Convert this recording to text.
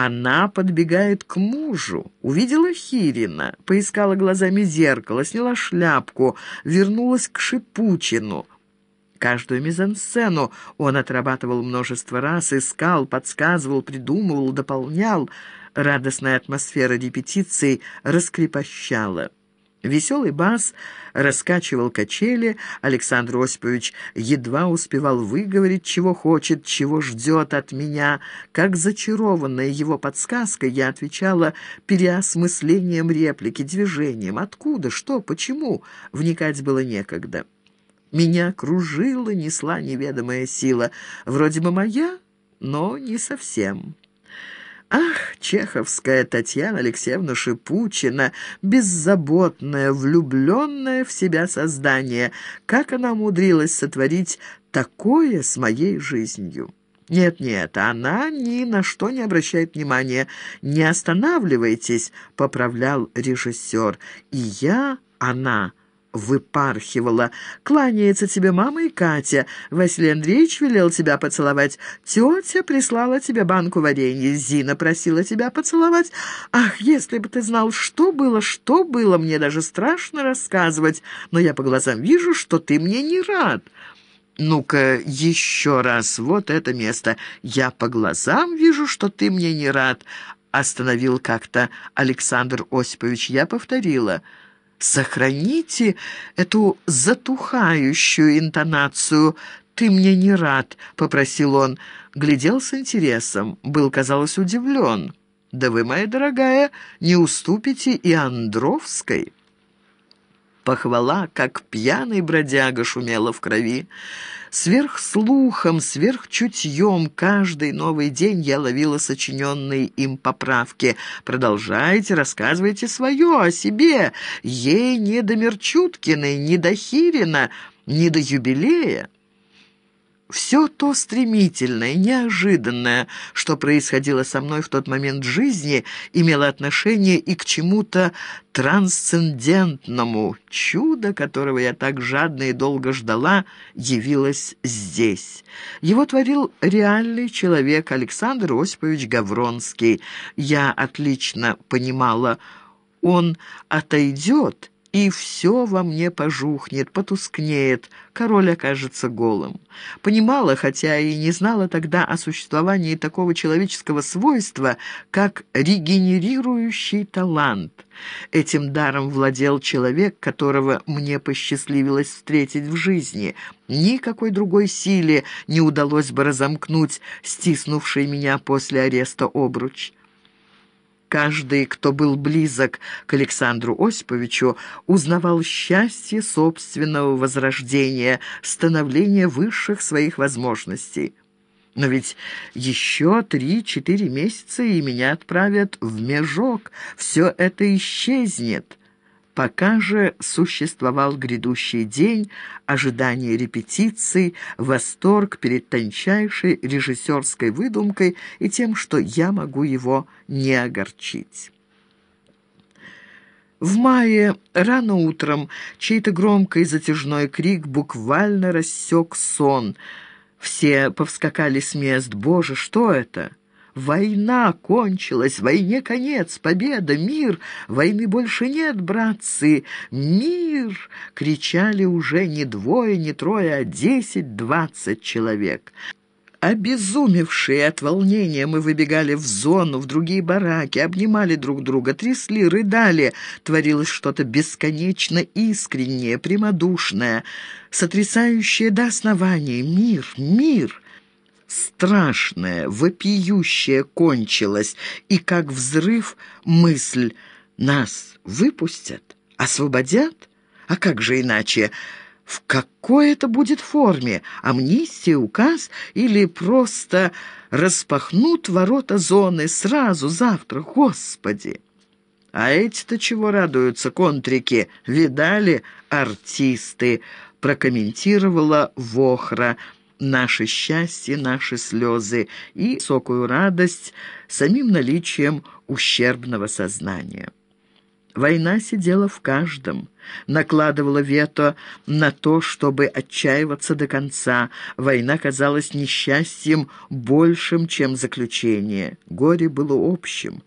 Она подбегает к мужу, увидела Хирина, поискала глазами зеркало, сняла шляпку, вернулась к Шипучину. Каждую мизансцену он отрабатывал множество раз, искал, подсказывал, придумывал, дополнял. Радостная атмосфера репетиций раскрепощала. Веселый бас раскачивал качели, Александр Осипович едва успевал выговорить, чего хочет, чего ждет от меня. Как зачарованная его подсказкой, я отвечала переосмыслением реплики, движением. Откуда, что, почему? Вникать было некогда. Меня кружила, несла неведомая сила. Вроде бы моя, но не совсем. Ах, чеховская Татьяна Алексеевна Шипучина, беззаботная, влюбленная в себя создание, как она умудрилась сотворить такое с моей жизнью. «Нет-нет, она ни на что не обращает внимания. Не останавливайтесь», — поправлял режиссер. «И я, она...» выпархивала. «Кланяется тебе мама и Катя. Василий Андреевич велел тебя поцеловать. Тетя прислала тебе банку варенья. Зина просила тебя поцеловать. Ах, если бы ты знал, что было, что было, мне даже страшно рассказывать. Но я по глазам вижу, что ты мне не рад». «Ну-ка, еще раз, вот это место. Я по глазам вижу, что ты мне не рад», — остановил как-то Александр Осипович. Я повторила — Сохраните эту затухающую интонацию. «Ты мне не рад», — попросил он. Глядел с интересом, был, казалось, удивлен. «Да вы, моя дорогая, не уступите и Андровской». Похвала, как пьяный бродяга, шумела в крови. Сверхслухом, сверхчутьем каждый новый день я ловила сочиненные им поправки. Продолжайте, рассказывайте свое о себе. Ей не до Мерчуткиной, не до Хирина, не до юбилея. Все то стремительное, неожиданное, что происходило со мной в тот момент жизни, имело отношение и к чему-то трансцендентному. Чудо, которого я так жадно и долго ждала, явилось здесь. Его творил реальный человек Александр Осипович Гавронский. Я отлично понимала, он отойдет и все во мне пожухнет, потускнеет, король окажется голым. Понимала, хотя и не знала тогда о существовании такого человеческого свойства, как регенерирующий талант. Этим даром владел человек, которого мне посчастливилось встретить в жизни. Никакой другой силе не удалось бы разомкнуть стиснувший меня после ареста обруч. Каждый, кто был близок к Александру Осиповичу, узнавал счастье собственного возрождения, становления высших своих возможностей. Но ведь еще три-четыре месяца, и меня отправят в межок. Все это исчезнет. Пока же существовал грядущий день, ожидание репетиций, восторг перед тончайшей режиссерской выдумкой и тем, что я могу его не огорчить. В мае рано утром чей-то громкий затяжной крик буквально рассек сон. Все повскакали с мест. «Боже, что это?» Война кончилась, войне конец, победа, мир. Войны больше нет, братцы. Мир! Кричали уже не двое, не трое, а десять-двадцать человек. Обезумевшие от волнения, мы выбегали в зону, в другие бараки, обнимали друг друга, трясли, рыдали. Творилось что-то бесконечно искреннее, прямодушное, сотрясающее до основания. Мир, мир! Страшное, вопиющее кончилось, и как взрыв мысль «Нас выпустят? Освободят? А как же иначе?» В какой это будет форме? Амнистия, указ или просто распахнут ворота зоны сразу завтра? Господи! А эти-то чего радуются, контрики? Видали, артисты? Прокомментировала Вохра – наше счастье, наши слезы и высокую радость самим наличием ущербного сознания. Война сидела в каждом, накладывала вето на то, чтобы отчаиваться до конца. Война казалась несчастьем большим, чем заключение. Горе было общим.